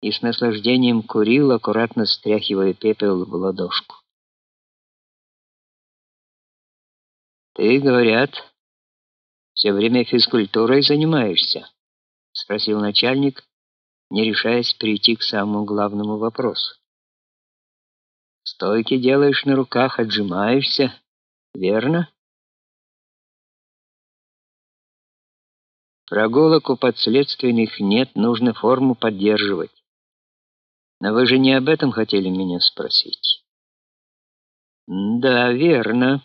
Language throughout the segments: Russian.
и с наслаждением курил, аккуратно стряхивая пепел в ладошку. Ты, говорят, все время физкультурой занимаешься, спросил начальник, не решаясь перейти к самому главному вопросу. Стойки делаешь на руках, отжимаешься, верно? Прогулок у подследственных нет, нужно форму поддерживать. Но вы же не об этом хотели меня спросить. Да, верно.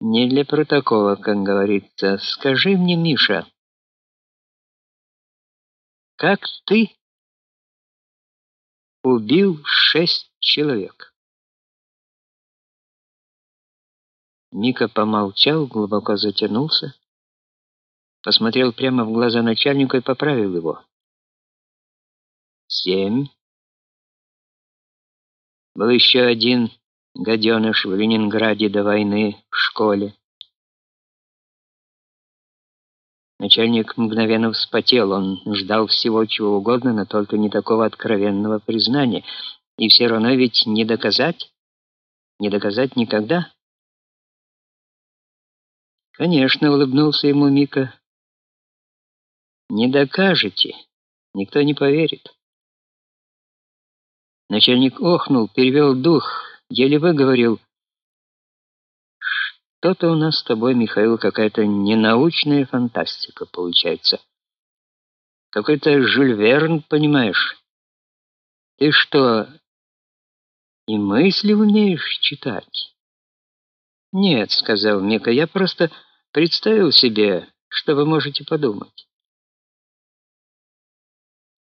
Не для протокола, как говорится. Скажи мне, Миша, как ты убил шесть человек? Мика помолчал, глубоко затянулся, посмотрел прямо в глаза начальнику и поправил его. Семь. Был еще один гаденыш в Ленинграде до войны в школе. Начальник мгновенно вспотел, он ждал всего чего угодно, но только не такого откровенного признания. И все равно ведь не доказать, не доказать никогда. Конечно, улыбнулся ему Мика. Не докажете, никто не поверит. Начальник охнул, перевел дух, еле выговорил: "Что-то у нас с тобой, Михаил, какая-то ненаучная фантастика получается. Какой-то Жюль Верн, понимаешь? Ты что, и мысли умеешь читать?" "Нет", сказал Мика. "Я просто представил себе, что вы можете подумать".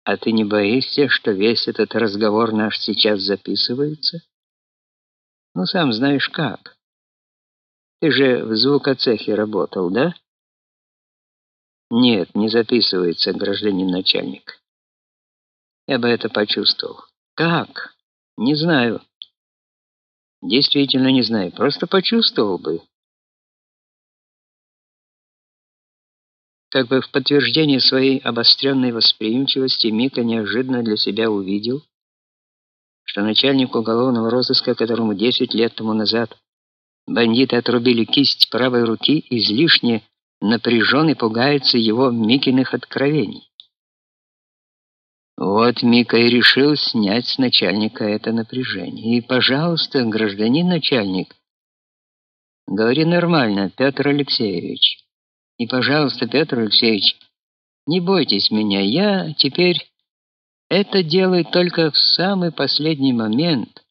А ты не боишься, что весь этот разговор наш сейчас записывается? Ну сам знаешь как. Ты же в звукоцехе работал, да? Нет, не записывается, гражданин начальник. Я бы это почувствовал. Как? Не знаю. Действительно не знаю, просто почувствовал бы. Как бы в подтверждение своей обостренной восприимчивости Мика неожиданно для себя увидел, что начальник уголовного розыска, которому 10 лет тому назад бандиты отрубили кисть правой руки, излишне напряжен и пугается его Микиных откровений. Вот Мика и решил снять с начальника это напряжение. И, пожалуйста, гражданин начальник, говори нормально, Петр Алексеевич. И, пожалуйста, Петр Алексеевич, не бойтесь меня. Я теперь это делаю только в самый последний момент,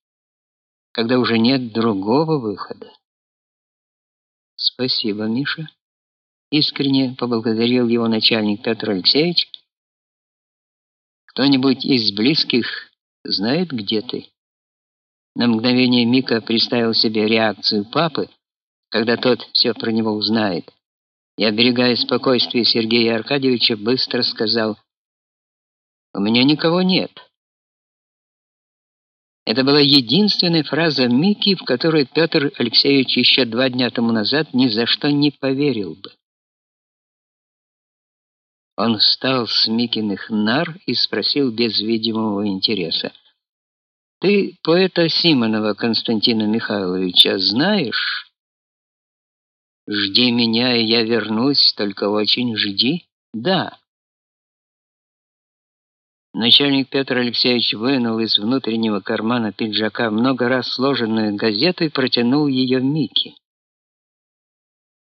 когда уже нет другого выхода. Спасибо, Миша. Искренне поблагодарил его начальник Петр Алексеевич. Кто-нибудь из близких знает, где ты? На мгновение Мика представил себе реакцию папы, когда тот все про него узнает и, оберегая спокойствие Сергея Аркадьевича, быстро сказал: "У меня никого нет". Это была единственная фраза Мики, в которой Петр Алексеевич еще два дня тому назад ни за что не поверил бы. Он встал с Микиных нар и спросил без видимого интереса: "Ты поэта Симонова Константина Михайловича знаешь?" Жди меня, и я вернусь, только очень жди. Да. Начальник Петр Алексеевич вынул из внутреннего кармана пиджака много раз сложенную газету и протянул ее Мике.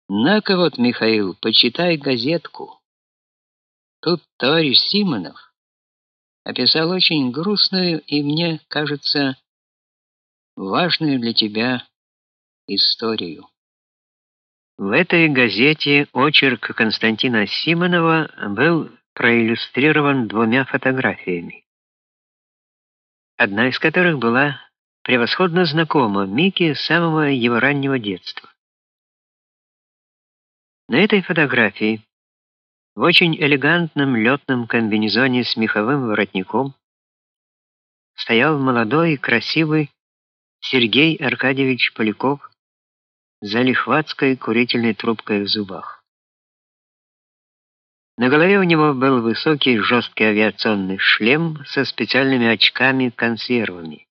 На-ка вот, Михаил, почитай газетку. Тут товарищ Симонов описал очень грустную и, мне кажется, важную для тебя историю. В этой газете очерк Константина Симонова был проиллюстрирован двумя фотографиями. Одна из которых была превосходно знакома Мике с самого его раннего детства. На этой фотографии в очень элегантном летном комбинезоне с меховым воротником стоял молодой и красивый Сергей Аркадьевич Поляков за лихватской курительной трубкой в зубах. На голове у него был высокий жесткий авиационный шлем со специальными очками-консервами.